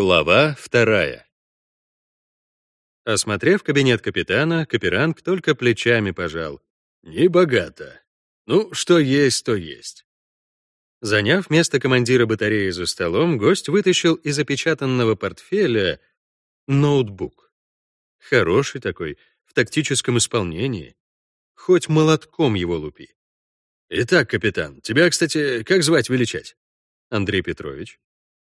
Глава вторая. Осмотрев кабинет капитана, Каперанг только плечами пожал. «Не богато. Ну, что есть, то есть». Заняв место командира батареи за столом, гость вытащил из запечатанного портфеля ноутбук. Хороший такой, в тактическом исполнении. Хоть молотком его лупи. «Итак, капитан, тебя, кстати, как звать величать?» «Андрей Петрович».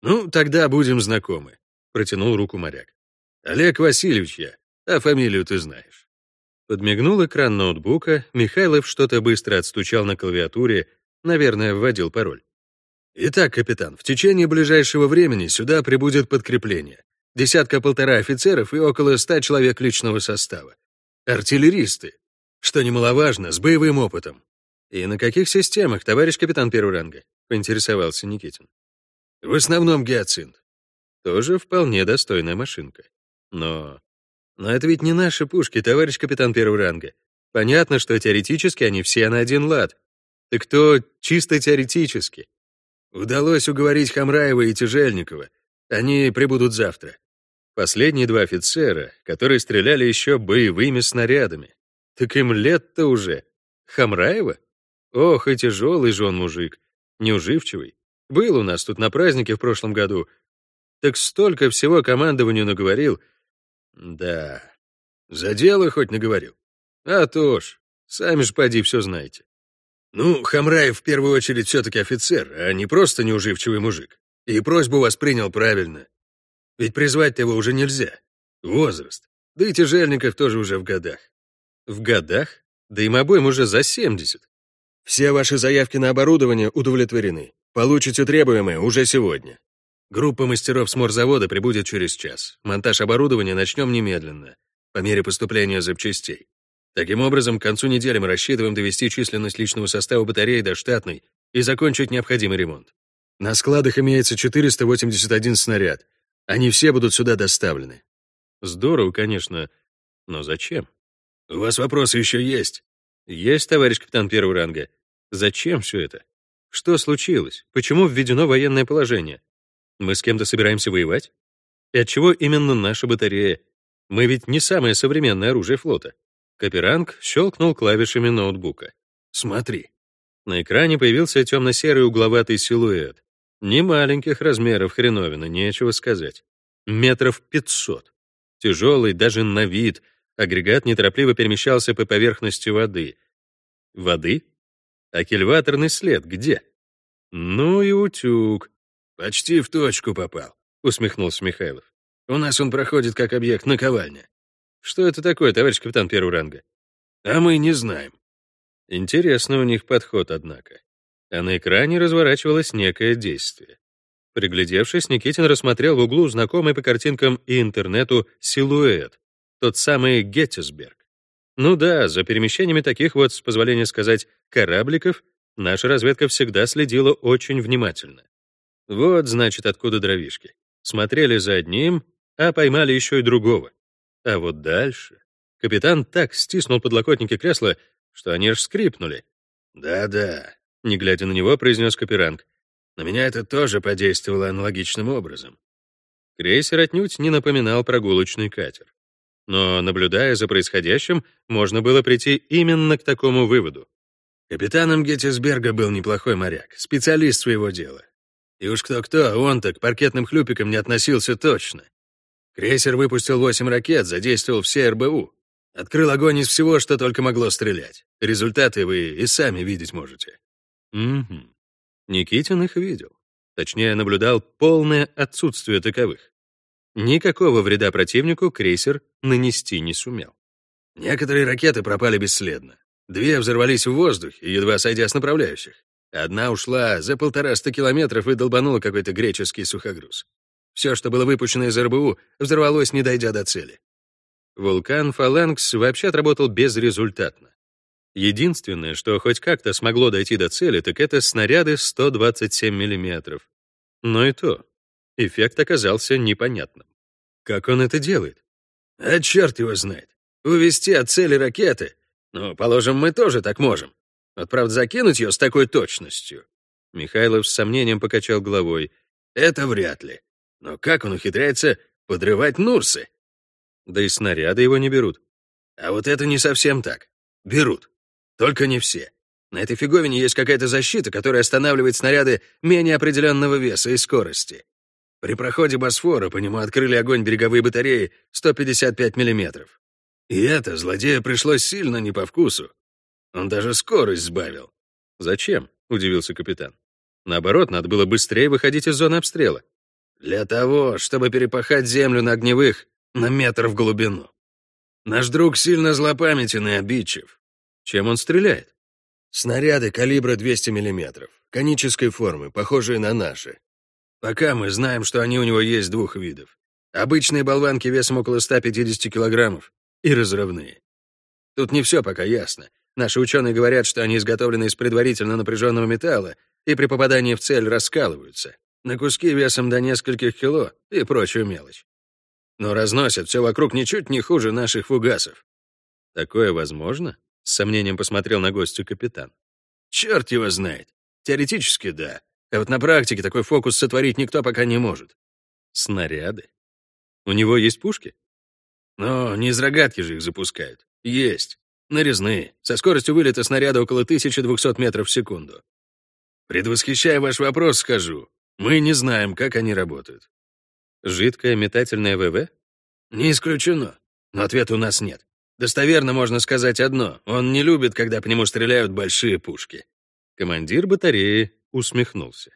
«Ну, тогда будем знакомы», — протянул руку моряк. «Олег Васильевич я, а фамилию ты знаешь». Подмигнул экран ноутбука, Михайлов что-то быстро отстучал на клавиатуре, наверное, вводил пароль. «Итак, капитан, в течение ближайшего времени сюда прибудет подкрепление. Десятка-полтора офицеров и около ста человек личного состава. Артиллеристы. Что немаловажно, с боевым опытом. «И на каких системах, товарищ капитан первого ранга?» — поинтересовался Никитин. В основном гиацинт. Тоже вполне достойная машинка. Но... Но это ведь не наши пушки, товарищ капитан первого ранга. Понятно, что теоретически они все на один лад. Так то чисто теоретически. Удалось уговорить Хамраева и Тяжельникова. Они прибудут завтра. Последние два офицера, которые стреляли еще боевыми снарядами. Так им лет-то уже. Хамраева? Ох, и тяжелый же он мужик. Неуживчивый. Был у нас тут на празднике в прошлом году. Так столько всего командованию наговорил. Да, за дело хоть наговорил. А то ж, сами ж поди все знаете. Ну, Хамраев в первую очередь все-таки офицер, а не просто неуживчивый мужик. И просьбу воспринял правильно. Ведь призвать его уже нельзя. Возраст. Да и Тяжельников тоже уже в годах. В годах? Да им обоим уже за 70. Все ваши заявки на оборудование удовлетворены. Получите требуемое уже сегодня. Группа мастеров с морзавода прибудет через час. Монтаж оборудования начнем немедленно, по мере поступления запчастей. Таким образом, к концу недели мы рассчитываем довести численность личного состава батареи до штатной и закончить необходимый ремонт. На складах имеется 481 снаряд. Они все будут сюда доставлены. Здорово, конечно, но зачем? У вас вопросы еще есть? Есть, товарищ капитан первого ранга. Зачем все это? Что случилось? Почему введено военное положение? Мы с кем-то собираемся воевать? И от чего именно наша батарея? Мы ведь не самое современное оружие флота. Каперанг щелкнул клавишами ноутбука. Смотри. На экране появился темно-серый угловатый силуэт. Не маленьких размеров хреновина, нечего сказать. Метров пятьсот. Тяжелый даже на вид. Агрегат неторопливо перемещался по поверхности воды. Воды? А кильваторный след где? Ну и утюг. Почти в точку попал, усмехнулся Михайлов. У нас он проходит как объект наковальня. Что это такое, товарищ капитан первого ранга? А мы не знаем. Интересно у них подход, однако. А на экране разворачивалось некое действие. Приглядевшись, Никитин рассмотрел в углу знакомый по картинкам и интернету силуэт, тот самый Геттисберг. Ну да, за перемещениями таких вот, с позволения сказать, корабликов наша разведка всегда следила очень внимательно. Вот, значит, откуда дровишки. Смотрели за одним, а поймали еще и другого. А вот дальше... Капитан так стиснул подлокотники кресла, что они аж скрипнули. «Да-да», — не глядя на него, произнес Каперанг. «На меня это тоже подействовало аналогичным образом». Крейсер отнюдь не напоминал прогулочный катер. Но, наблюдая за происходящим, можно было прийти именно к такому выводу. Капитаном Геттисберга был неплохой моряк, специалист своего дела. И уж кто-кто, а он-то к паркетным хлюпикам не относился точно. Крейсер выпустил восемь ракет, задействовал все РБУ. Открыл огонь из всего, что только могло стрелять. Результаты вы и сами видеть можете. Угу. Никитин их видел. Точнее, наблюдал полное отсутствие таковых. Никакого вреда противнику крейсер нанести не сумел. Некоторые ракеты пропали бесследно. Две взорвались в воздухе, едва сойдя с направляющих. Одна ушла за полтораста километров и долбанула какой-то греческий сухогруз. Все, что было выпущено из РБУ, взорвалось, не дойдя до цели. Вулкан «Фаланкс» вообще отработал безрезультатно. Единственное, что хоть как-то смогло дойти до цели, так это снаряды 127 мм. Но и то, эффект оказался непонятным. Как он это делает? А черт его знает. Увести от цели ракеты. Ну, положим, мы тоже так можем. Вот, правда, закинуть ее с такой точностью. Михайлов с сомнением покачал головой. Это вряд ли. Но как он ухитряется подрывать Нурсы? Да и снаряды его не берут. А вот это не совсем так. Берут. Только не все. На этой фиговине есть какая-то защита, которая останавливает снаряды менее определенного веса и скорости. При проходе Босфора по нему открыли огонь береговые батареи 155 мм. И это злодею пришлось сильно не по вкусу. Он даже скорость сбавил. «Зачем?» — удивился капитан. «Наоборот, надо было быстрее выходить из зоны обстрела». «Для того, чтобы перепахать землю на огневых на метр в глубину. Наш друг сильно злопамятен и обидчив. Чем он стреляет? Снаряды калибра 200 мм, конической формы, похожие на наши. Пока мы знаем, что они у него есть двух видов. Обычные болванки весом около 150 килограммов и разрывные. Тут не все пока ясно. Наши ученые говорят, что они изготовлены из предварительно напряженного металла и при попадании в цель раскалываются на куски весом до нескольких кило и прочую мелочь. Но разносят все вокруг ничуть не хуже наших фугасов. Такое возможно? С сомнением посмотрел на гостю капитан. Черт его знает. Теоретически, да. А вот на практике такой фокус сотворить никто пока не может. Снаряды? У него есть пушки? Но не из рогатки же их запускают. Есть. Нарезные, со скоростью вылета снаряда около 1200 метров в секунду. Предвосхищая ваш вопрос, скажу, мы не знаем, как они работают. Жидкое метательное ВВ? Не исключено, но ответа у нас нет. Достоверно можно сказать одно, он не любит, когда по нему стреляют большие пушки. Командир батареи усмехнулся.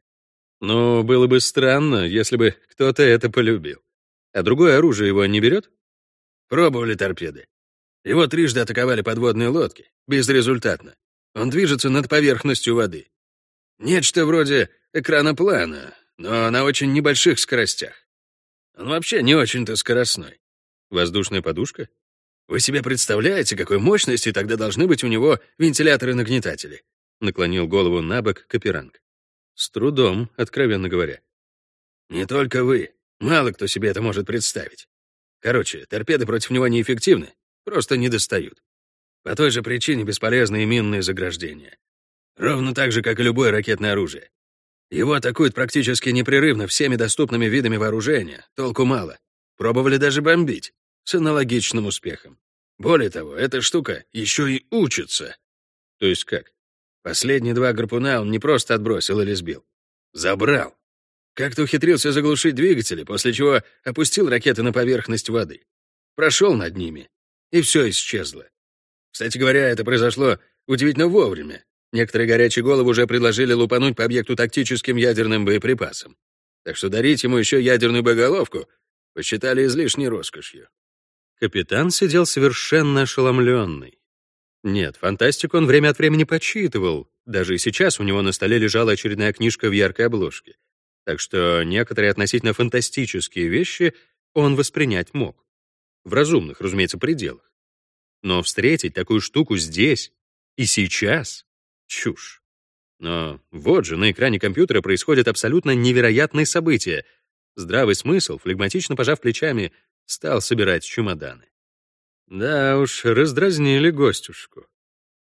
Но было бы странно, если бы кто-то это полюбил. А другое оружие его не берет? Пробовали торпеды. Его трижды атаковали подводные лодки, безрезультатно. Он движется над поверхностью воды. Нечто вроде экрана плана, но на очень небольших скоростях. Он вообще не очень-то скоростной. Воздушная подушка? Вы себе представляете, какой мощности тогда должны быть у него вентиляторы-нагнетатели? Наклонил голову на бок Каперанг. С трудом, откровенно говоря. Не только вы. Мало кто себе это может представить. Короче, торпеды против него неэффективны, просто не достают. По той же причине бесполезны и минные заграждения. Ровно так же, как и любое ракетное оружие. Его атакуют практически непрерывно всеми доступными видами вооружения, толку мало. Пробовали даже бомбить, с аналогичным успехом. Более того, эта штука еще и учится. То есть как? Последние два гарпуна он не просто отбросил или сбил. Забрал. Как-то ухитрился заглушить двигатели, после чего опустил ракеты на поверхность воды. Прошел над ними, и все исчезло. Кстати говоря, это произошло удивительно вовремя. Некоторые горячие головы уже предложили лупануть по объекту тактическим ядерным боеприпасом. Так что дарить ему еще ядерную боеголовку посчитали излишней роскошью. Капитан сидел совершенно ошеломленный. Нет, фантастику он время от времени почитывал. Даже и сейчас у него на столе лежала очередная книжка в яркой обложке. Так что некоторые относительно фантастические вещи он воспринять мог. В разумных, разумеется, пределах. Но встретить такую штуку здесь и сейчас — чушь. Но вот же, на экране компьютера происходят абсолютно невероятные события. Здравый смысл, флегматично пожав плечами, стал собирать чемоданы. Да уж, раздразнили гостюшку.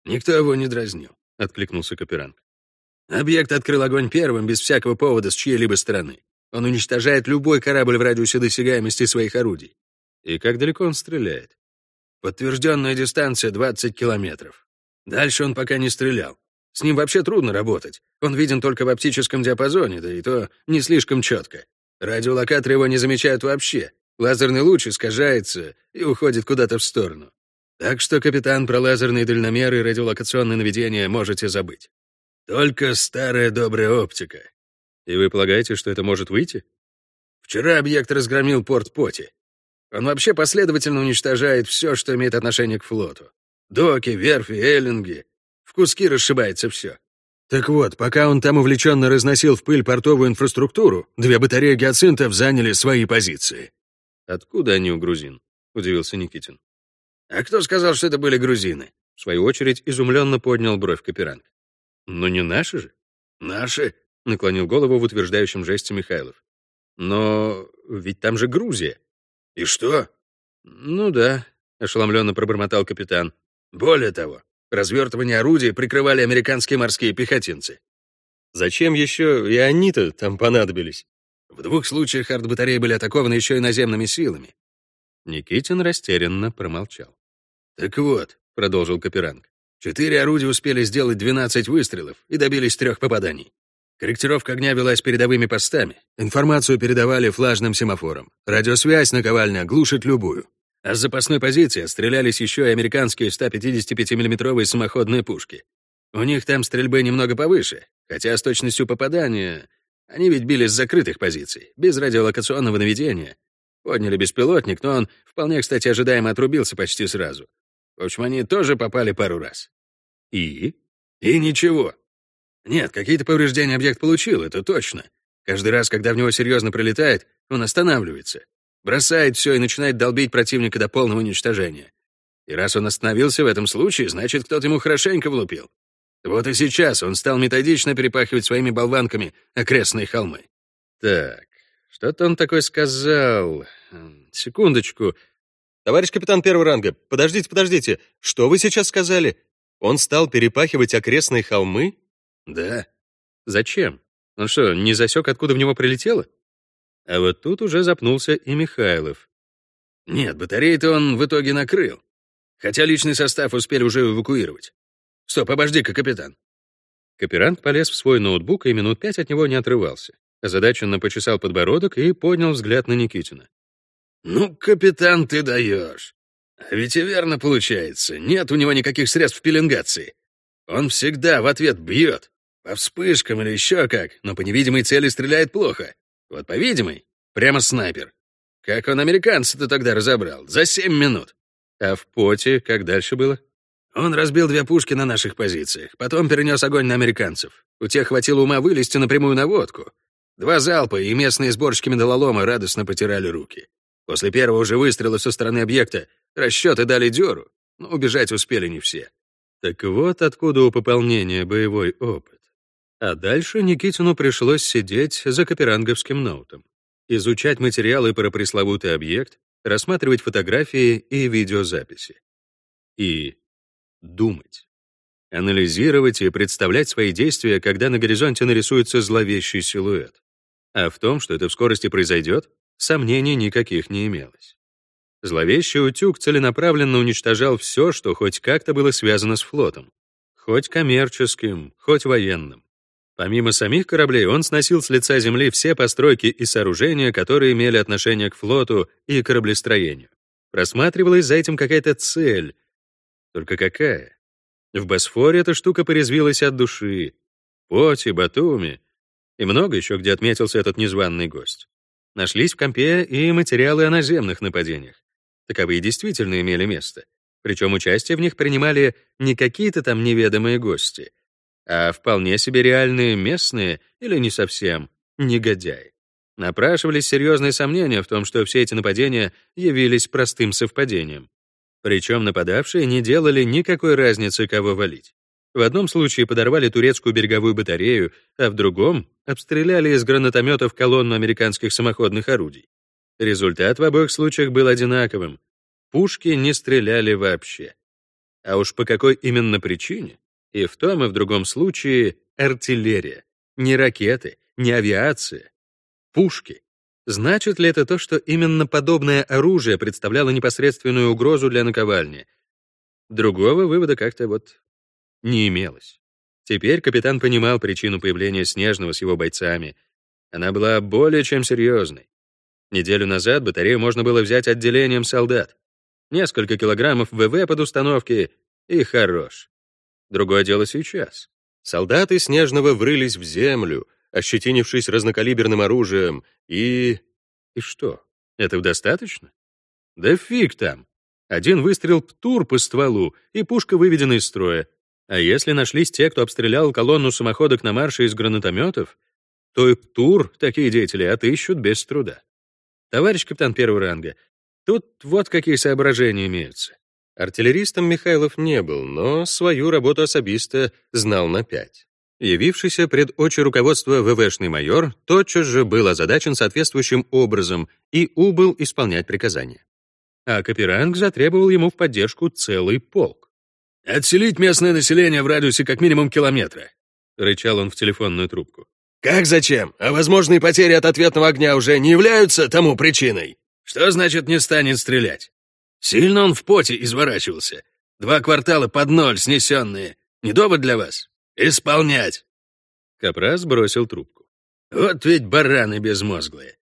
«Никто его не дразнил», — откликнулся Каперанг. «Объект открыл огонь первым, без всякого повода с чьей-либо стороны. Он уничтожает любой корабль в радиусе досягаемости своих орудий. И как далеко он стреляет? Подтвержденная дистанция 20 километров. Дальше он пока не стрелял. С ним вообще трудно работать. Он виден только в оптическом диапазоне, да и то не слишком четко. Радиолокаторы его не замечают вообще. Лазерный луч искажается и уходит куда-то в сторону. Так что, капитан, про лазерные дальномеры и радиолокационное наведение можете забыть. Только старая добрая оптика. И вы полагаете, что это может выйти? Вчера объект разгромил порт Поти. Он вообще последовательно уничтожает все, что имеет отношение к флоту. Доки, верфи, эллинги. В куски расшибается все. Так вот, пока он там увлеченно разносил в пыль портовую инфраструктуру, две батареи гиацинтов заняли свои позиции. «Откуда они у грузин?» — удивился Никитин. «А кто сказал, что это были грузины?» В свою очередь изумленно поднял бровь Каперанг. «Но не наши же?» «Наши?» — наклонил голову в утверждающем жесте Михайлов. «Но ведь там же Грузия». «И что?» «Ну да», — ошеломленно пробормотал капитан. «Более того, развертывание орудий прикрывали американские морские пехотинцы». «Зачем еще и они-то там понадобились?» В двух случаях артбатареи были атакованы еще и наземными силами. Никитин растерянно промолчал. «Так вот», — продолжил Каперанг, «четыре орудия успели сделать 12 выстрелов и добились трех попаданий. Корректировка огня велась передовыми постами. Информацию передавали флажным семафором. Радиосвязь наковальня глушит любую. А с запасной позиции отстрелялись еще и американские 155 миллиметровые самоходные пушки. У них там стрельбы немного повыше, хотя с точностью попадания они ведь били с закрытых позиций, без радиолокационного наведения. Подняли беспилотник, но он вполне, кстати, ожидаемо отрубился почти сразу. В общем, они тоже попали пару раз. И? И ничего. Нет, какие-то повреждения объект получил, это точно. Каждый раз, когда в него серьезно прилетает, он останавливается. Бросает все и начинает долбить противника до полного уничтожения. И раз он остановился в этом случае, значит, кто-то ему хорошенько влупил. Вот и сейчас он стал методично перепахивать своими болванками окрестные холмы. Так, что-то он такое сказал. Секундочку. Товарищ капитан первого ранга, подождите, подождите. Что вы сейчас сказали? Он стал перепахивать окрестные холмы? Да. Зачем? Он что, не засек, откуда в него прилетело? А вот тут уже запнулся и Михайлов. Нет, батареи-то он в итоге накрыл. Хотя личный состав успели уже эвакуировать. Стоп, обожди-ка, капитан. Каперанг полез в свой ноутбук и минут пять от него не отрывался. Озадаченно почесал подбородок и поднял взгляд на Никитина. «Ну, капитан, ты даешь. А ведь и верно получается. Нет у него никаких средств пеленгации. Он всегда в ответ бьет. По вспышкам или еще как, но по невидимой цели стреляет плохо. Вот по видимой — прямо снайпер. Как он американца-то тогда разобрал? За семь минут. А в поте как дальше было? Он разбил две пушки на наших позициях, потом перенес огонь на американцев. У тех хватило ума вылезти напрямую на водку. Два залпа, и местные сборщики медалолома радостно потирали руки. После первого же выстрела со стороны объекта расчеты дали дёру, но убежать успели не все. Так вот откуда у пополнения боевой опыт. А дальше Никитину пришлось сидеть за каперанговским ноутом, изучать материалы про пресловутый объект, рассматривать фотографии и видеозаписи. И думать. Анализировать и представлять свои действия, когда на горизонте нарисуется зловещий силуэт. А в том, что это в скорости произойдет, сомнений никаких не имелось. Зловещий утюг целенаправленно уничтожал все, что хоть как-то было связано с флотом. Хоть коммерческим, хоть военным. Помимо самих кораблей, он сносил с лица земли все постройки и сооружения, которые имели отношение к флоту и кораблестроению. Просматривалась за этим какая-то цель, только какая? В Босфоре эта штука порезвилась от души. Поте, Батуми и много еще, где отметился этот незваный гость. Нашлись в компе и материалы о наземных нападениях. Таковые действительно имели место. Причем участие в них принимали не какие-то там неведомые гости, а вполне себе реальные местные или не совсем негодяи. Напрашивались серьезные сомнения в том, что все эти нападения явились простым совпадением. Причем нападавшие не делали никакой разницы, кого валить. В одном случае подорвали турецкую береговую батарею, а в другом обстреляли из гранатометов колонну американских самоходных орудий. Результат в обоих случаях был одинаковым. Пушки не стреляли вообще. А уж по какой именно причине? И в том, и в другом случае артиллерия. Не ракеты, не авиация. Пушки. Значит ли это то, что именно подобное оружие представляло непосредственную угрозу для наковальни? Другого вывода как-то вот не имелось. Теперь капитан понимал причину появления Снежного с его бойцами. Она была более чем серьезной. Неделю назад батарею можно было взять отделением солдат. Несколько килограммов ВВ под установки и хорош. Другое дело сейчас. Солдаты Снежного врылись в землю, ощетинившись разнокалиберным оружием, и... И что, этого достаточно? Да фиг там. Один выстрел птур по стволу, и пушка выведена из строя. А если нашлись те, кто обстрелял колонну самоходок на марше из гранатометов, то и птур такие деятели отыщут без труда. Товарищ капитан первого ранга, тут вот какие соображения имеются. Артиллеристом Михайлов не был, но свою работу особиста знал на пять. Явившийся пред очи руководства ВВшный майор тотчас же был озадачен соответствующим образом и убыл исполнять приказания. А Каперанг затребовал ему в поддержку целый полк. «Отселить местное население в радиусе как минимум километра», — рычал он в телефонную трубку. Как зачем? А возможные потери от ответного огня уже не являются тому причиной? Что значит не станет стрелять? Сильно он в поте изворачивался. Два квартала под ноль снесенные. Не довод для вас? Исполнять!» Капрас бросил трубку. «Вот ведь бараны безмозглые!»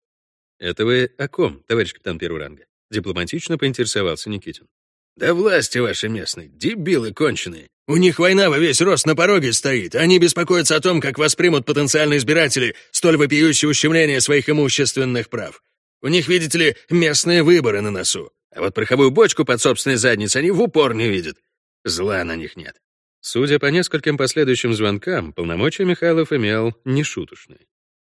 «Это вы о ком, товарищ капитан первого ранга?» Дипломатично поинтересовался Никитин. «Да власти ваши местные, дебилы конченые. У них война во весь рост на пороге стоит. Они беспокоятся о том, как воспримут потенциальные избиратели столь вопиющее ущемление своих имущественных прав. У них, видите ли, местные выборы на носу. А вот пороховую бочку под собственной задницей они в упор не видят. Зла на них нет. Судя по нескольким последующим звонкам, полномочия Михайлов имел нешуточные.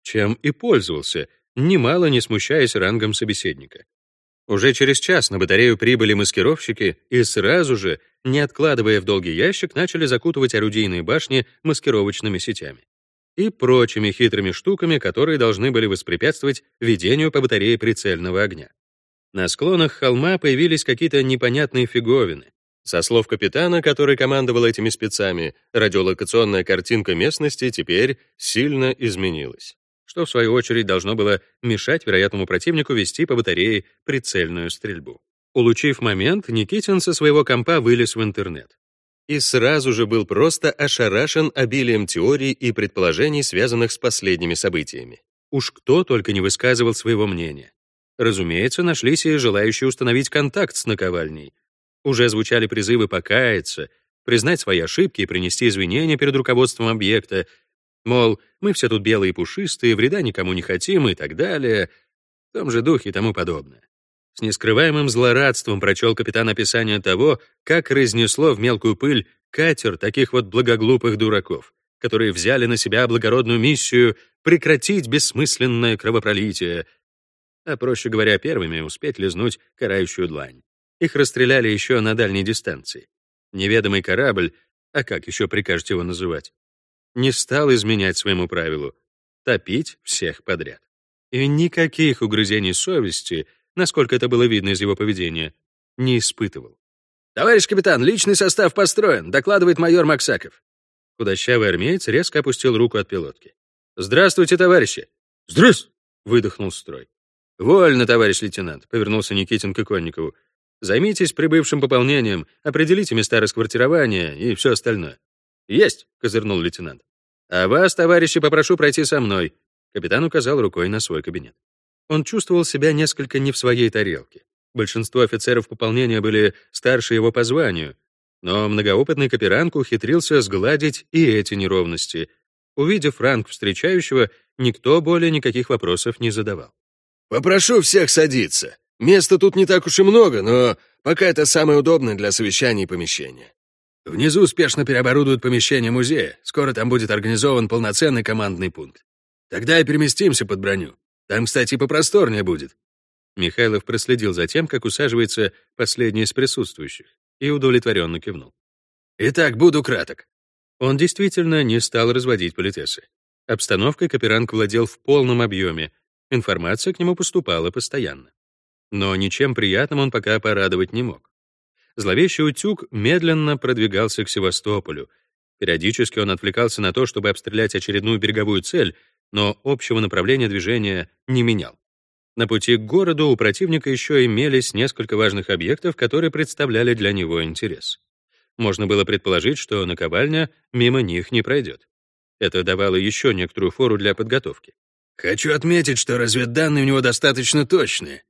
Чем и пользовался, немало не смущаясь рангом собеседника. Уже через час на батарею прибыли маскировщики и сразу же, не откладывая в долгий ящик, начали закутывать орудийные башни маскировочными сетями и прочими хитрыми штуками, которые должны были воспрепятствовать ведению по батарее прицельного огня. На склонах холма появились какие-то непонятные фиговины, со слов капитана, который командовал этими спецами, радиолокационная картинка местности теперь сильно изменилась, что в свою очередь должно было мешать вероятному противнику вести по батарее прицельную стрельбу. Улучив момент, Никитин со своего компа вылез в интернет. И сразу же был просто ошарашен обилием теорий и предположений, связанных с последними событиями. Уж кто только не высказывал своего мнения. Разумеется, нашлись и желающие установить контакт с наковальней, уже звучали призывы покаяться, признать свои ошибки и принести извинения перед руководством объекта, мол, мы все тут белые и пушистые, вреда никому не хотим и так далее, в том же духе и тому подобное. С нескрываемым злорадством прочел капитан описание того, как разнесло в мелкую пыль катер таких вот благоглупых дураков, которые взяли на себя благородную миссию прекратить бессмысленное кровопролитие, а, проще говоря, первыми успеть лизнуть карающую длань. Их расстреляли еще на дальней дистанции. Неведомый корабль, а как еще прикажете его называть, не стал изменять своему правилу — топить всех подряд. И никаких угрызений совести, насколько это было видно из его поведения, не испытывал. «Товарищ капитан, личный состав построен», — докладывает майор Максаков. Худощавый армеец резко опустил руку от пилотки. «Здравствуйте, товарищи!» «Здравствуйте!» — выдохнул строй. «Вольно, товарищ лейтенант», — повернулся Никитин к Иконникову. Займитесь прибывшим пополнением, определите места расквартирования и все остальное. Есть, козырнул лейтенант. А вас, товарищи, попрошу пройти со мной. Капитан указал рукой на свой кабинет. Он чувствовал себя несколько не в своей тарелке. Большинство офицеров пополнения были старше его по званию, но многоопытный Каперанг ухитрился сгладить и эти неровности. Увидев ранг встречающего, никто более никаких вопросов не задавал. «Попрошу всех садиться», Места тут не так уж и много, но пока это самое удобное для совещаний помещение. Внизу успешно переоборудуют помещение музея. Скоро там будет организован полноценный командный пункт. Тогда и переместимся под броню. Там, кстати, попросторнее будет. Михайлов проследил за тем, как усаживается последний из присутствующих, и удовлетворенно кивнул. «Итак, буду краток». Он действительно не стал разводить политесы. Обстановкой Каперанг владел в полном объеме, информация к нему поступала постоянно. Но ничем приятным он пока порадовать не мог. Зловещий утюг медленно продвигался к Севастополю. Периодически он отвлекался на то, чтобы обстрелять очередную береговую цель, но общего направления движения не менял. На пути к городу у противника еще имелись несколько важных объектов, которые представляли для него интерес. Можно было предположить, что наковальня мимо них не пройдет. Это давало еще некоторую фору для подготовки. «Хочу отметить, что разведданные у него достаточно точные»,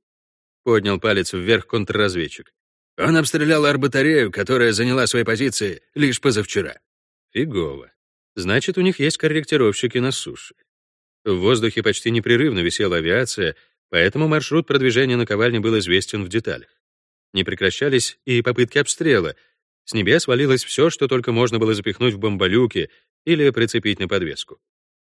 поднял палец вверх контрразведчик. Он обстрелял арбатарею, которая заняла свои позиции лишь позавчера. Фигово. Значит, у них есть корректировщики на суше. В воздухе почти непрерывно висела авиация, поэтому маршрут продвижения наковальни был известен в деталях. Не прекращались и попытки обстрела. С небес валилось все, что только можно было запихнуть в бомболюки или прицепить на подвеску.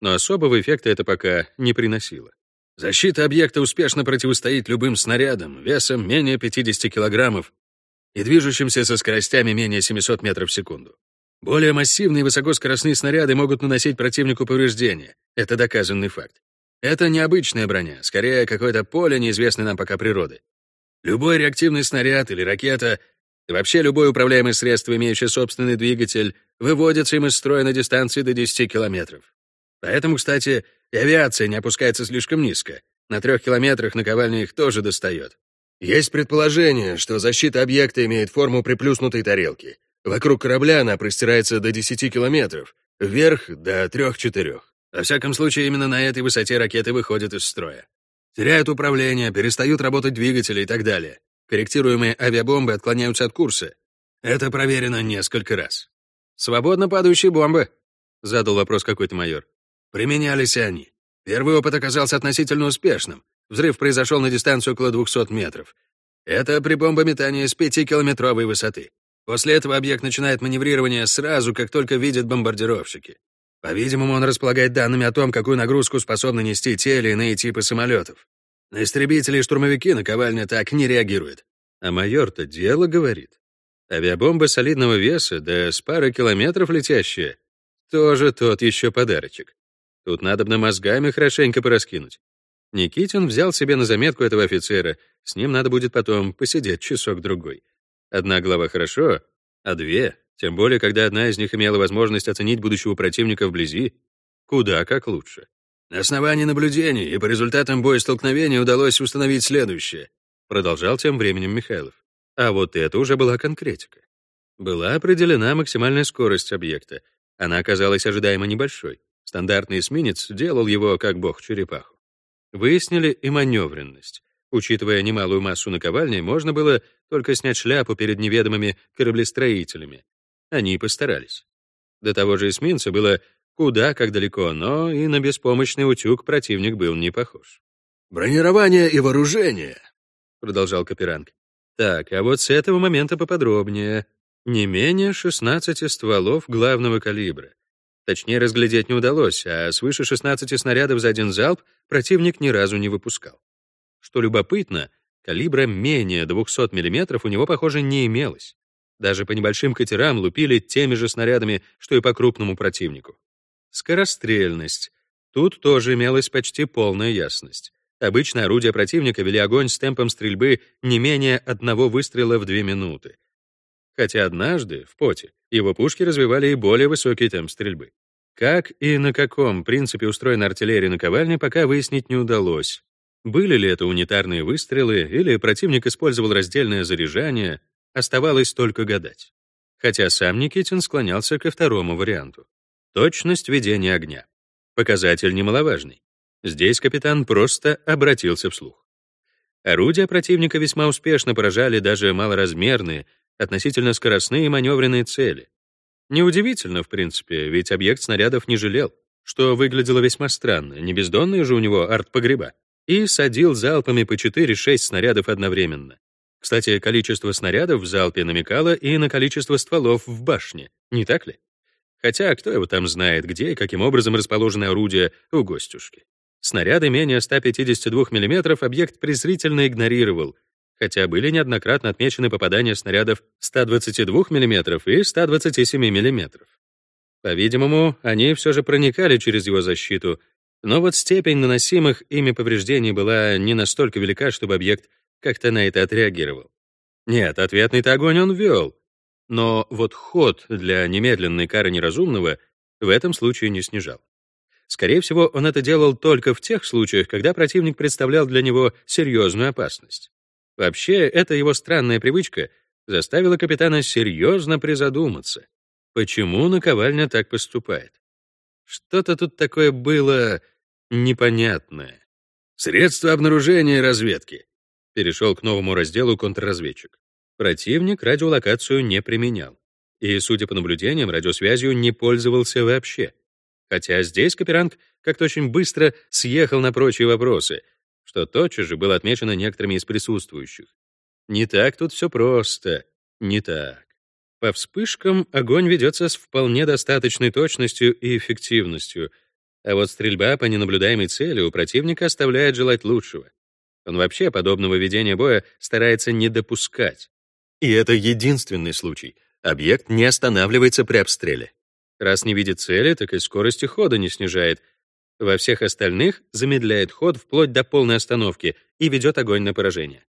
Но особого эффекта это пока не приносило. Защита объекта успешно противостоит любым снарядам весом менее 50 килограммов и движущимся со скоростями менее 700 метров в секунду. Более массивные высокоскоростные снаряды могут наносить противнику повреждения. Это доказанный факт. Это необычная броня, скорее какое-то поле неизвестной нам пока природы. Любой реактивный снаряд или ракета, и вообще любое управляемое средство, имеющее собственный двигатель, выводится им из строя на дистанции до 10 километров. Поэтому, кстати, и авиация не опускается слишком низко. На трех километрах наковальня их тоже достает. Есть предположение, что защита объекта имеет форму приплюснутой тарелки. Вокруг корабля она простирается до 10 километров, вверх — до 3-4. Во всяком случае, именно на этой высоте ракеты выходят из строя. Теряют управление, перестают работать двигатели и так далее. Корректируемые авиабомбы отклоняются от курса. Это проверено несколько раз. «Свободно падающие бомбы», — задал вопрос какой-то майор. Применялись они. Первый опыт оказался относительно успешным. Взрыв произошел на дистанцию около 200 метров. Это при бомбометании с 5-километровой высоты. После этого объект начинает маневрирование сразу, как только видят бомбардировщики. По-видимому, он располагает данными о том, какую нагрузку способны нести те или иные типы самолетов. На истребители и штурмовики наковальня так не реагирует. А майор-то дело говорит. Авиабомба солидного веса, да с пары километров летящая, тоже тот еще подарочек. Тут надо бы на мозгами хорошенько пораскинуть. Никитин взял себе на заметку этого офицера, с ним надо будет потом посидеть часок-другой. Одна глава хорошо, а две, тем более, когда одна из них имела возможность оценить будущего противника вблизи, куда как лучше. На основании наблюдений и по результатам боестолкновения удалось установить следующее, продолжал тем временем Михайлов. А вот это уже была конкретика. Была определена максимальная скорость объекта. Она оказалась ожидаемо небольшой. Стандартный эсминец делал его как бог черепаху. Выяснили и маневренность. Учитывая немалую массу наковальни, можно было только снять шляпу перед неведомыми кораблестроителями. Они и постарались. До того же эсминца было куда как далеко, но и на беспомощный утюг противник был не похож. «Бронирование и вооружение», — продолжал Каперанг. «Так, а вот с этого момента поподробнее. Не менее 16 стволов главного калибра. Точнее, разглядеть не удалось, а свыше 16 снарядов за один залп противник ни разу не выпускал. Что любопытно, калибра менее 200 мм у него, похоже, не имелось. Даже по небольшим катерам лупили теми же снарядами, что и по крупному противнику. Скорострельность. Тут тоже имелась почти полная ясность. Обычно орудия противника вели огонь с темпом стрельбы не менее одного выстрела в две минуты. Хотя однажды, в поте, его пушки развивали и более высокий темп стрельбы. Как и на каком принципе устроена артиллерия наковальни, пока выяснить не удалось. Были ли это унитарные выстрелы, или противник использовал раздельное заряжание, оставалось только гадать. Хотя сам Никитин склонялся ко второму варианту. Точность ведения огня. Показатель немаловажный. Здесь капитан просто обратился вслух. Орудия противника весьма успешно поражали даже малоразмерные, относительно скоростные и маневренные цели. Неудивительно, в принципе, ведь объект снарядов не жалел, что выглядело весьма странно, не бездонные же у него артпогреба и садил залпами по 4-6 снарядов одновременно. Кстати, количество снарядов в залпе намекало и на количество стволов в башне, не так ли? Хотя кто его там знает, где и каким образом расположены орудия у гостюшки. Снаряды менее 152 мм объект презрительно игнорировал, хотя были неоднократно отмечены попадания снарядов 122 мм и 127 мм. По-видимому, они все же проникали через его защиту, но вот степень наносимых ими повреждений была не настолько велика, чтобы объект как-то на это отреагировал. Нет, ответный-то огонь он вел, но вот ход для немедленной кары неразумного в этом случае не снижал. Скорее всего, он это делал только в тех случаях, когда противник представлял для него серьезную опасность. Вообще, эта его странная привычка заставила капитана серьезно призадуматься, почему наковальня так поступает. Что-то тут такое было непонятное. Средства обнаружения разведки. Перешел к новому разделу контрразведчик. Противник радиолокацию не применял. И, судя по наблюдениям, радиосвязью не пользовался вообще. Хотя здесь Каперанг как-то очень быстро съехал на прочие вопросы, что тотчас же было отмечено некоторыми из присутствующих. Не так тут все просто. Не так. По вспышкам огонь ведется с вполне достаточной точностью и эффективностью, а вот стрельба по ненаблюдаемой цели у противника оставляет желать лучшего. Он вообще подобного ведения боя старается не допускать. И это единственный случай. Объект не останавливается при обстреле. Раз не видит цели, так и скорости хода не снижает. Во всех остальных замедляет ход вплоть до полной остановки и ведет огонь на поражение.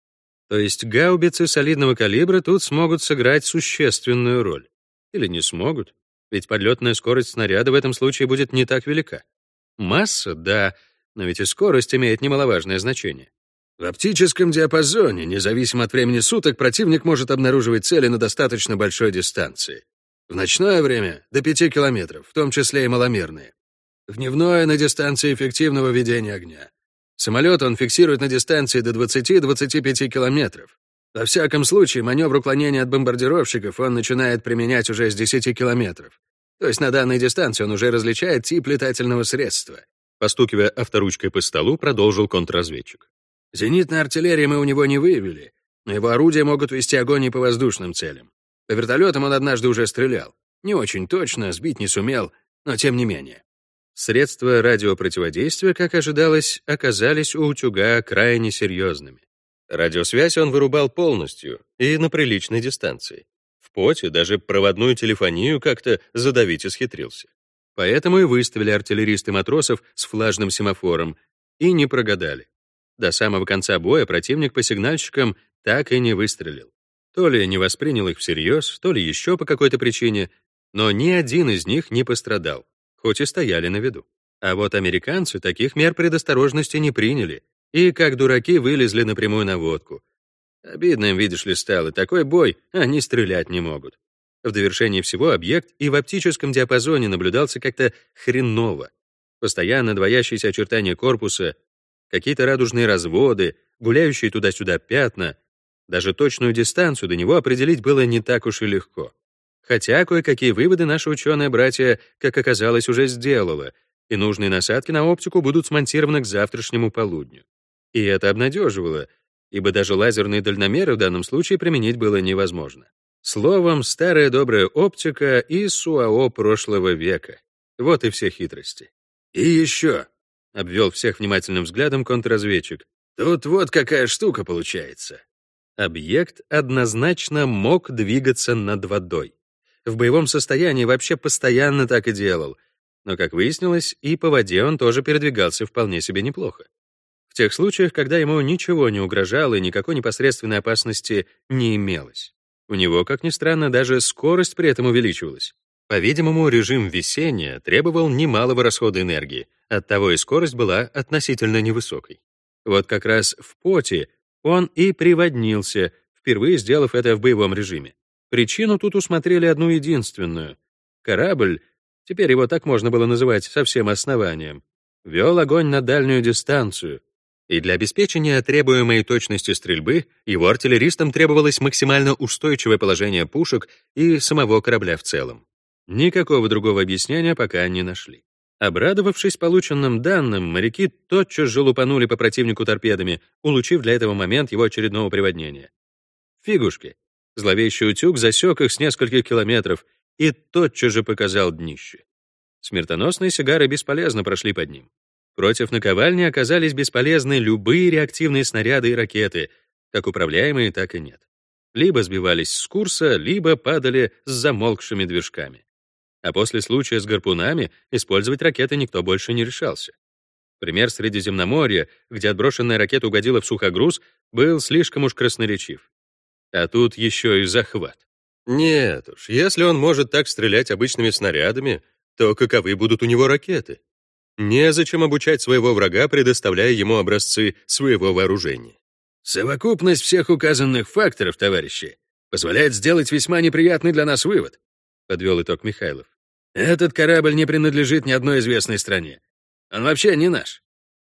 То есть гаубицы солидного калибра тут смогут сыграть существенную роль. Или не смогут, ведь подлетная скорость снаряда в этом случае будет не так велика. Масса — да, но ведь и скорость имеет немаловажное значение. В оптическом диапазоне, независимо от времени суток, противник может обнаруживать цели на достаточно большой дистанции. В ночное время — до 5 километров, в том числе и маломерные. Дневное — на дистанции эффективного ведения огня. Самолет он фиксирует на дистанции до 20-25 километров. Во всяком случае, маневр уклонения от бомбардировщиков он начинает применять уже с 10 километров. То есть на данной дистанции он уже различает тип летательного средства. Постукивая авторучкой по столу, продолжил контрразведчик. Зенитной артиллерии мы у него не выявили, но его орудия могут вести огонь и по воздушным целям. По вертолетам он однажды уже стрелял. Не очень точно, сбить не сумел, но тем не менее. Средства радиопротиводействия, как ожидалось, оказались у утюга крайне серьезными. Радиосвязь он вырубал полностью и на приличной дистанции. В поте даже проводную телефонию как-то задавить исхитрился. Поэтому и выставили артиллеристы матросов с флажным семафором и не прогадали. До самого конца боя противник по сигнальщикам так и не выстрелил. То ли не воспринял их всерьез, то ли еще по какой-то причине, но ни один из них не пострадал, хоть и стояли на виду. А вот американцы таких мер предосторожности не приняли и, как дураки, вылезли напрямую на водку. Обидно им, видишь ли, стало. Такой бой, они стрелять не могут. В довершении всего объект и в оптическом диапазоне наблюдался как-то хреново. Постоянно двоящиеся очертания корпуса, какие-то радужные разводы, гуляющие туда-сюда пятна. Даже точную дистанцию до него определить было не так уж и легко. Хотя кое-какие выводы наша ученая-братья, как оказалось, уже сделала, и нужные насадки на оптику будут смонтированы к завтрашнему полудню. И это обнадеживало, ибо даже лазерные дальномеры в данном случае применить было невозможно. Словом, старая добрая оптика и СУАО прошлого века. Вот и все хитрости. «И еще», — обвел всех внимательным взглядом контрразведчик, «тут вот какая штука получается». Объект однозначно мог двигаться над водой. В боевом состоянии вообще постоянно так и делал. Но, как выяснилось, и по воде он тоже передвигался вполне себе неплохо. В тех случаях, когда ему ничего не угрожало и никакой непосредственной опасности не имелось. У него, как ни странно, даже скорость при этом увеличивалась. По-видимому, режим весения требовал немалого расхода энергии, оттого и скорость была относительно невысокой. Вот как раз в поте он и приводнился, впервые сделав это в боевом режиме. Причину тут усмотрели одну единственную. Корабль, теперь его так можно было называть со всем основанием, вел огонь на дальнюю дистанцию, и для обеспечения требуемой точности стрельбы его артиллеристам требовалось максимально устойчивое положение пушек и самого корабля в целом. Никакого другого объяснения пока не нашли. Обрадовавшись полученным данным, моряки тотчас же лупанули по противнику торпедами, улучив для этого момент его очередного приводнения. Фигушки. Зловещий утюг засек их с нескольких километров и тотчас же показал днище. Смертоносные сигары бесполезно прошли под ним. Против наковальни оказались бесполезны любые реактивные снаряды и ракеты, как управляемые, так и нет. Либо сбивались с курса, либо падали с замолкшими движками. А после случая с гарпунами использовать ракеты никто больше не решался. Пример Средиземноморья, где отброшенная ракета угодила в сухогруз, был слишком уж красноречив. А тут еще и захват. Нет уж, если он может так стрелять обычными снарядами, то каковы будут у него ракеты? Незачем обучать своего врага, предоставляя ему образцы своего вооружения. Совокупность всех указанных факторов, товарищи, позволяет сделать весьма неприятный для нас вывод, подвел итог Михайлов. Этот корабль не принадлежит ни одной известной стране. Он вообще не наш.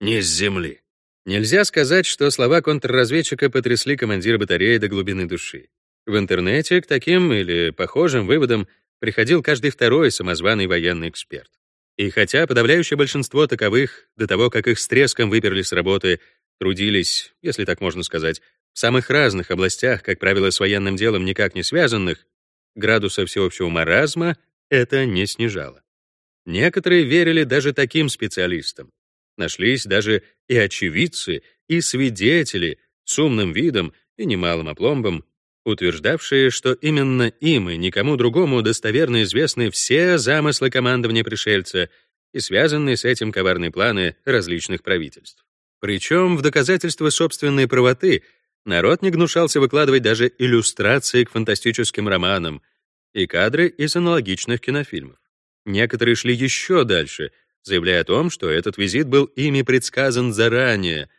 Не с земли. Нельзя сказать, что слова контрразведчика потрясли командира батареи до глубины души. В интернете к таким или похожим выводам приходил каждый второй самозваный военный эксперт. И хотя подавляющее большинство таковых, до того, как их с треском выперли с работы, трудились, если так можно сказать, в самых разных областях, как правило, с военным делом никак не связанных, градуса всеобщего маразма это не снижало. Некоторые верили даже таким специалистам. Нашлись даже и очевидцы, и свидетели с умным видом и немалым опломбом, утверждавшие, что именно им и никому другому достоверно известны все замыслы командования пришельца и связанные с этим коварные планы различных правительств. Причем в доказательство собственной правоты народ не гнушался выкладывать даже иллюстрации к фантастическим романам и кадры из аналогичных кинофильмов. Некоторые шли еще дальше, заявляя о том, что этот визит был ими предсказан заранее.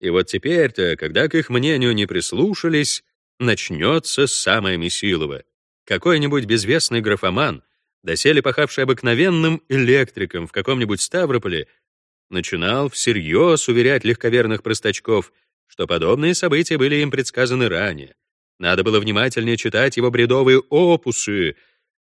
И вот теперь-то, когда к их мнению не прислушались, начнется самое месилово. Какой-нибудь безвестный графоман, доселе пахавший обыкновенным электриком в каком-нибудь Ставрополе, начинал всерьез уверять легковерных простачков, что подобные события были им предсказаны ранее. Надо было внимательнее читать его бредовые опусы.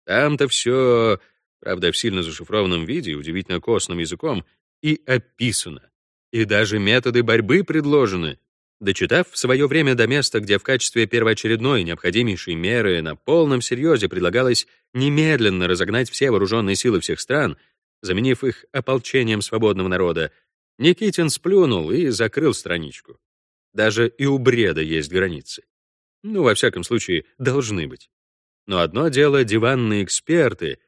Там-то все, правда, в сильно зашифрованном виде, удивительно костным языком, и описано. И даже методы борьбы предложены. Дочитав в свое время до места, где в качестве первоочередной необходимейшей меры на полном серьезе предлагалось немедленно разогнать все вооруженные силы всех стран, заменив их ополчением свободного народа, Никитин сплюнул и закрыл страничку. Даже и у бреда есть границы. Ну, во всяком случае, должны быть. Но одно дело — диванные эксперты,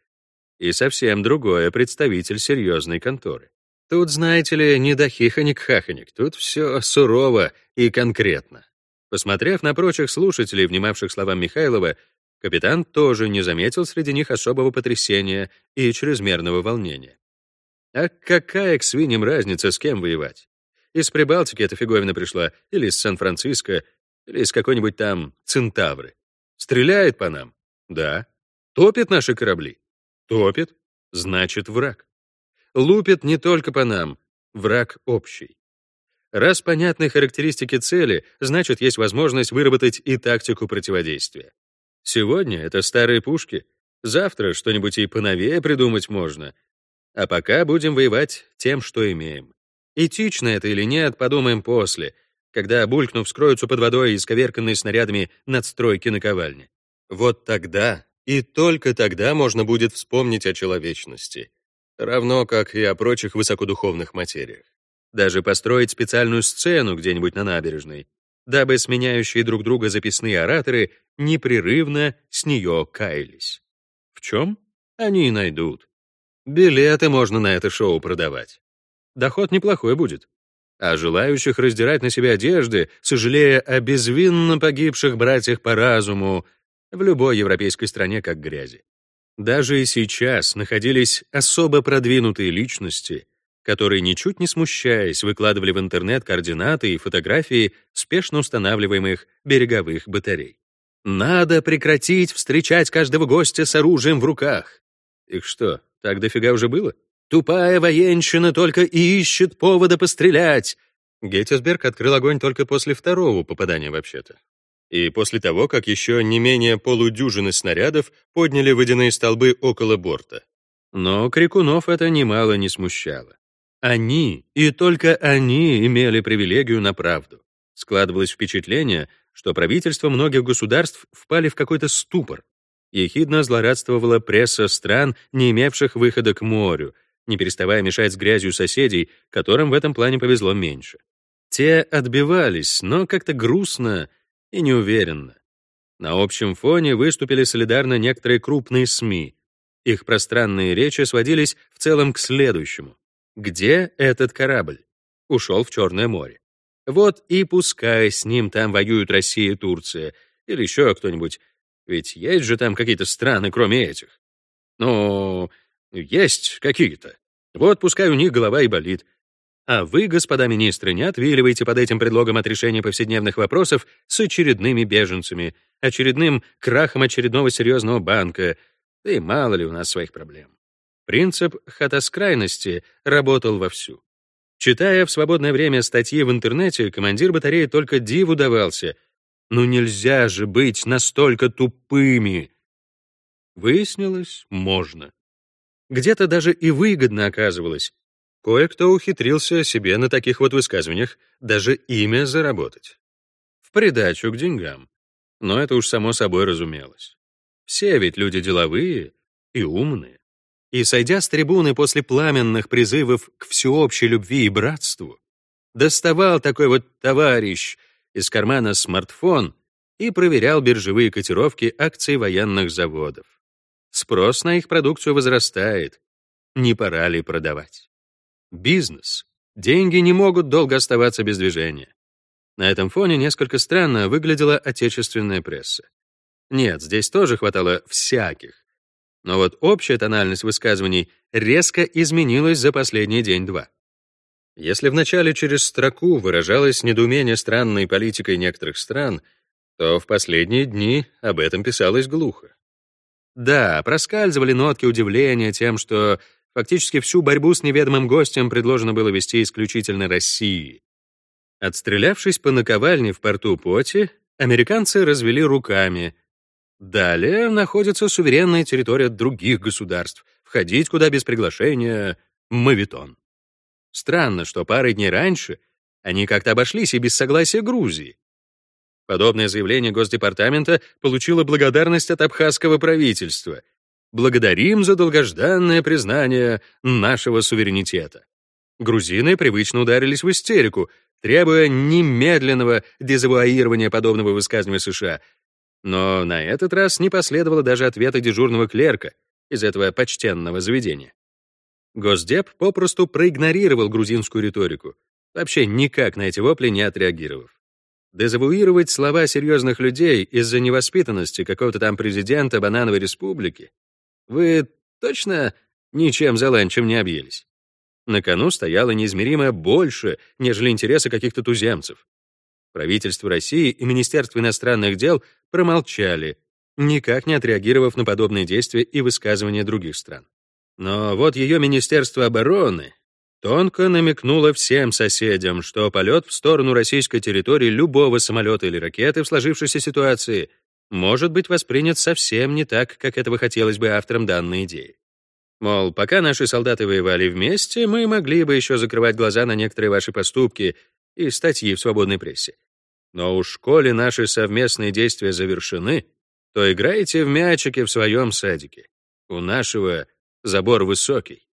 и совсем другое — представитель серьезной конторы. Тут, знаете ли, не до хихоник-хахоник, тут все сурово и конкретно. Посмотрев на прочих слушателей, внимавших словам Михайлова, капитан тоже не заметил среди них особого потрясения и чрезмерного волнения. А какая к свиньям разница, с кем воевать? Из Прибалтики эта фиговина пришла, или из Сан-Франциско, или из какой-нибудь там Центавры. Стреляет по нам? Да. Топит наши корабли? Топит. Значит, враг лупит не только по нам, враг общий. Раз понятны характеристики цели, значит, есть возможность выработать и тактику противодействия. Сегодня это старые пушки, завтра что-нибудь и поновее придумать можно. А пока будем воевать тем, что имеем. Этично это или нет, подумаем после, когда, булькнув, скроются под водой исковерканные снарядами надстройки наковальни. Вот тогда и только тогда можно будет вспомнить о человечности равно как и о прочих высокодуховных материях. Даже построить специальную сцену где-нибудь на набережной, дабы сменяющие друг друга записные ораторы непрерывно с нее каялись. В чем? Они и найдут. Билеты можно на это шоу продавать. Доход неплохой будет. А желающих раздирать на себе одежды, сожалея о безвинно погибших братьях по разуму, в любой европейской стране как грязи. Даже и сейчас находились особо продвинутые личности, которые, ничуть не смущаясь, выкладывали в интернет координаты и фотографии спешно устанавливаемых береговых батарей. Надо прекратить встречать каждого гостя с оружием в руках. Их что, так дофига уже было? Тупая военщина только и ищет повода пострелять. Геттисберг открыл огонь только после второго попадания вообще-то и после того, как еще не менее полудюжины снарядов подняли водяные столбы около борта. Но крикунов это немало не смущало. Они, и только они, имели привилегию на правду. Складывалось впечатление, что правительства многих государств впали в какой-то ступор. Ехидно злорадствовала пресса стран, не имевших выхода к морю, не переставая мешать с грязью соседей, которым в этом плане повезло меньше. Те отбивались, но как-то грустно и неуверенно. На общем фоне выступили солидарно некоторые крупные СМИ. Их пространные речи сводились в целом к следующему. Где этот корабль? Ушел в Черное море. Вот и пускай с ним там воюют Россия и Турция, или еще кто-нибудь, ведь есть же там какие-то страны, кроме этих. Ну, есть какие-то. Вот пускай у них голова и болит. А вы, господа министры, не отвиливайте под этим предлогом от решения повседневных вопросов с очередными беженцами, очередным крахом очередного серьезного банка, да и мало ли у нас своих проблем. Принцип хатоскрайности работал вовсю. Читая в свободное время статьи в интернете, командир батареи только диву давался. Ну нельзя же быть настолько тупыми. Выяснилось, можно. Где-то даже и выгодно оказывалось, Кое-кто ухитрился себе на таких вот высказываниях даже имя заработать. В придачу к деньгам. Но это уж само собой разумелось. Все ведь люди деловые и умные. И, сойдя с трибуны после пламенных призывов к всеобщей любви и братству, доставал такой вот товарищ из кармана смартфон и проверял биржевые котировки акций военных заводов. Спрос на их продукцию возрастает. Не пора ли продавать? Бизнес. Деньги не могут долго оставаться без движения. На этом фоне несколько странно выглядела отечественная пресса. Нет, здесь тоже хватало всяких. Но вот общая тональность высказываний резко изменилась за последний день-два. Если вначале через строку выражалось недоумение странной политикой некоторых стран, то в последние дни об этом писалось глухо. Да, проскальзывали нотки удивления тем, что фактически всю борьбу с неведомым гостем предложено было вести исключительно России. Отстрелявшись по наковальне в порту Поти, американцы развели руками. Далее находится суверенная территория других государств, входить куда без приглашения — мавитон. Странно, что парой дней раньше они как-то обошлись и без согласия Грузии. Подобное заявление Госдепартамента получило благодарность от абхазского правительства. Благодарим за долгожданное признание нашего суверенитета. Грузины привычно ударились в истерику, требуя немедленного дезавуаирования подобного высказывания США. Но на этот раз не последовало даже ответа дежурного клерка из этого почтенного заведения. Госдеп попросту проигнорировал грузинскую риторику, вообще никак на эти вопли не отреагировав. Дезавуировать слова серьезных людей из-за невоспитанности какого-то там президента банановой республики? Вы точно ничем за ланчем не объелись? На кону стояло неизмеримо больше, нежели интересы каких-то туземцев. Правительство России и Министерство иностранных дел промолчали, никак не отреагировав на подобные действия и высказывания других стран. Но вот ее Министерство обороны тонко намекнула всем соседям, что полет в сторону российской территории любого самолета или ракеты в сложившейся ситуации может быть воспринят совсем не так, как этого хотелось бы авторам данной идеи. Мол, пока наши солдаты воевали вместе, мы могли бы еще закрывать глаза на некоторые ваши поступки и статьи в свободной прессе. Но уж коли наши совместные действия завершены, то играйте в мячики в своем садике. У нашего забор высокий.